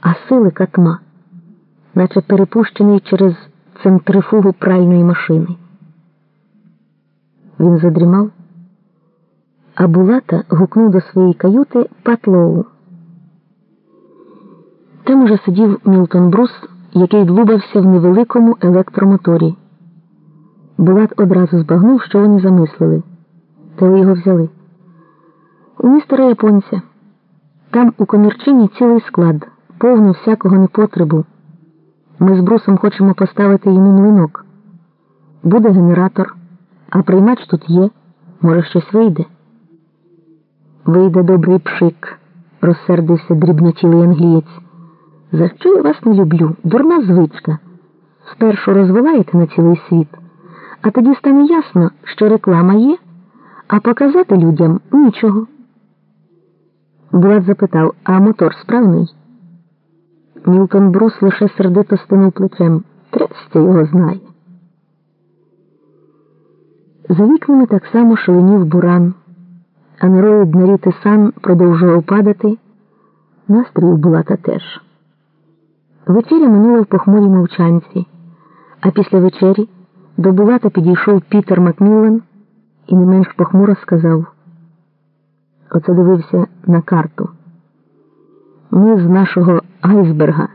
а сили катма, наче перепущений через центрифугу пральної машини. Він задрімав, а Булата гукнув до своєї каюти Патлоу. Там уже сидів Мілтон Брус, який длубався в невеликому електромоторі. Булат одразу збагнув, що вони замислили. Та ви його взяли. У містера японця. Там у комірчині цілий склад, повно всякого непотребу. Ми з брусом хочемо поставити йому млинок. Буде генератор, а приймач тут є. Може, щось вийде. Вийде добрий пшик, розсердився дрібнотілий англієць. За що я вас не люблю? Дурна звичка. Спершу розвиваєте на цілий світ, а тоді стане ясно, що реклама є, а показати людям нічого. Булат запитав, а мотор справний? Мілтон Брус лише сердито стинув плечем. Трястя його знає. За вікнами так само шаленів буран, а нероїд на сан продовжував падати. Настрій у Булата теж. Вечеря минула в похмурій мовчанці, а після вечері до Булата підійшов Пітер Макміллан і не менш похмуро сказав. Оце дивився на карту. Ми з нашого айсберга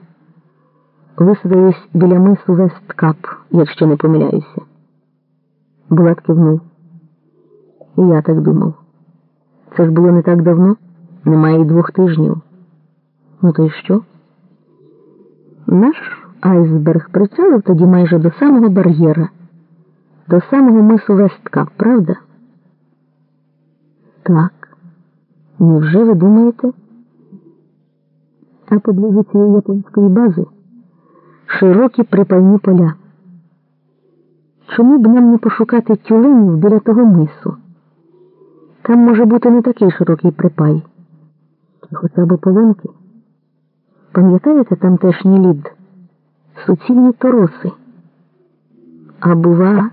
висадились біля мису Весткап, якщо не помиляюся. Булат кивнув. І я так думав. Це ж було не так давно, немає й двох тижнів. Ну то й що? Наш айсберг прицелив тоді майже до самого бар'єра, до самого мису Весткап, правда? Так. Невже ви думаєте? А поблизу цієї японської бази широкі припальні поля. Чому б нам не пошукати тюленів біля того мису? Там може бути не такий широкий припай, хоча б полонки. Пам'ятаєте тамтешній лід? Суцільні тороси. А бува,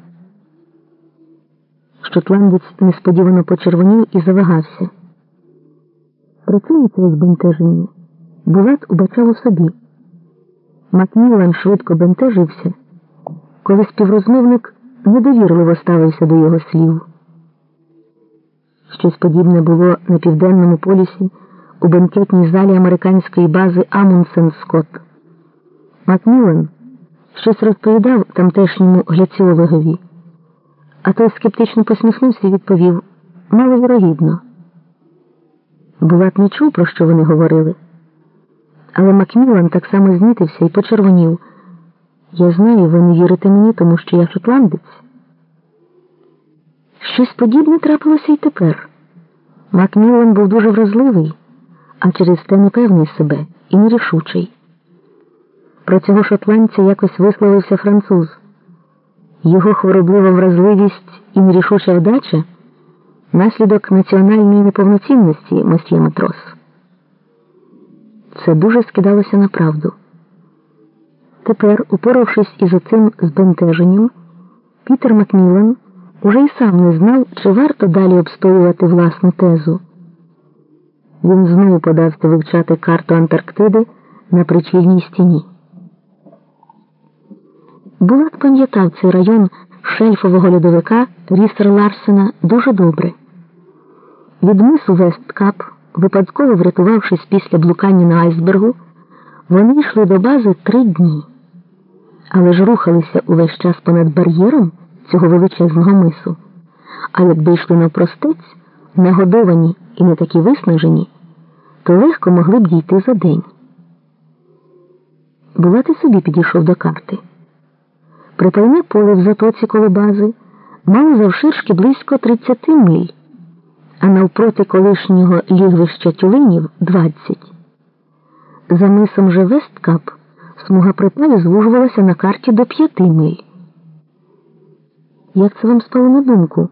шотландець несподівано почервонів і завагався. Причини цього збентеження Булат убачав у собі. Макмілан швидко бентежився, коли співрозмовник недовірливо ставився до його слів. Щось подібне було на південному полюсі у бенкетній залі американської бази Амундсен Скотт. Макмілан щось розповідав тамтешньому гляціологові, а той скептично посміхнувся і відповів маловірогідно. Булат не чув, про що вони говорили. Але Макмілан так само знітився і почервонів. Я знаю, ви не вірите мені, тому що я шотландець. Щось подібне трапилося й тепер. Макмілан був дуже вразливий, а через те непевний себе і нерішучий. Про цього шотландця якось висловився француз. Його хвороблива вразливість і нерішуча вдача наслідок національної неповноцінності мосьє матрос. Це дуже скидалося на правду. Тепер, упоравшись із оцим збентеженням, Пітер Макмілан уже й сам не знав, чи варто далі обстоювати власну тезу. Він знову подався вивчати карту Антарктиди на причільній стіні. Булат пам'ятав цей район шельфового льодовика Рісер Ларсена дуже добре. Від мису Весткап, випадково врятувавшись після блукання на айсбергу, вони йшли до бази три дні, але ж рухалися увесь час понад бар'єром цього величезного мису. А якби йшли навпростець, нагодовані і не такі виснажені, то легко могли б дійти за день. Булат і собі підійшов до карти. Припайне поле в затоці коло бази мало завширшки близько 30 миль а навпроти колишнього лігвища тюленів 20. За мисом же Весткап смуга припаю звужувалася на карті до 5 миль. Як це вам спало на думку?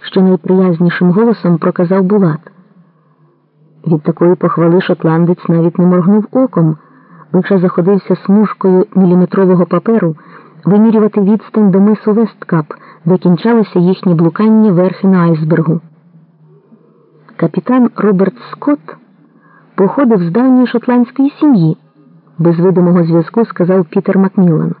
що найприязнішим голосом проказав Булат. Від такої похвали шотландець навіть не моргнув оком, лише заходився смужкою міліметрового паперу вимірювати відстань до мису Весткап, де кінчалися їхні блукання верхи на айсбергу. Капітан Роберт Скотт походив з давньої шотландської сім'ї. без видимого зв'язку сказав Пітер Макміллан.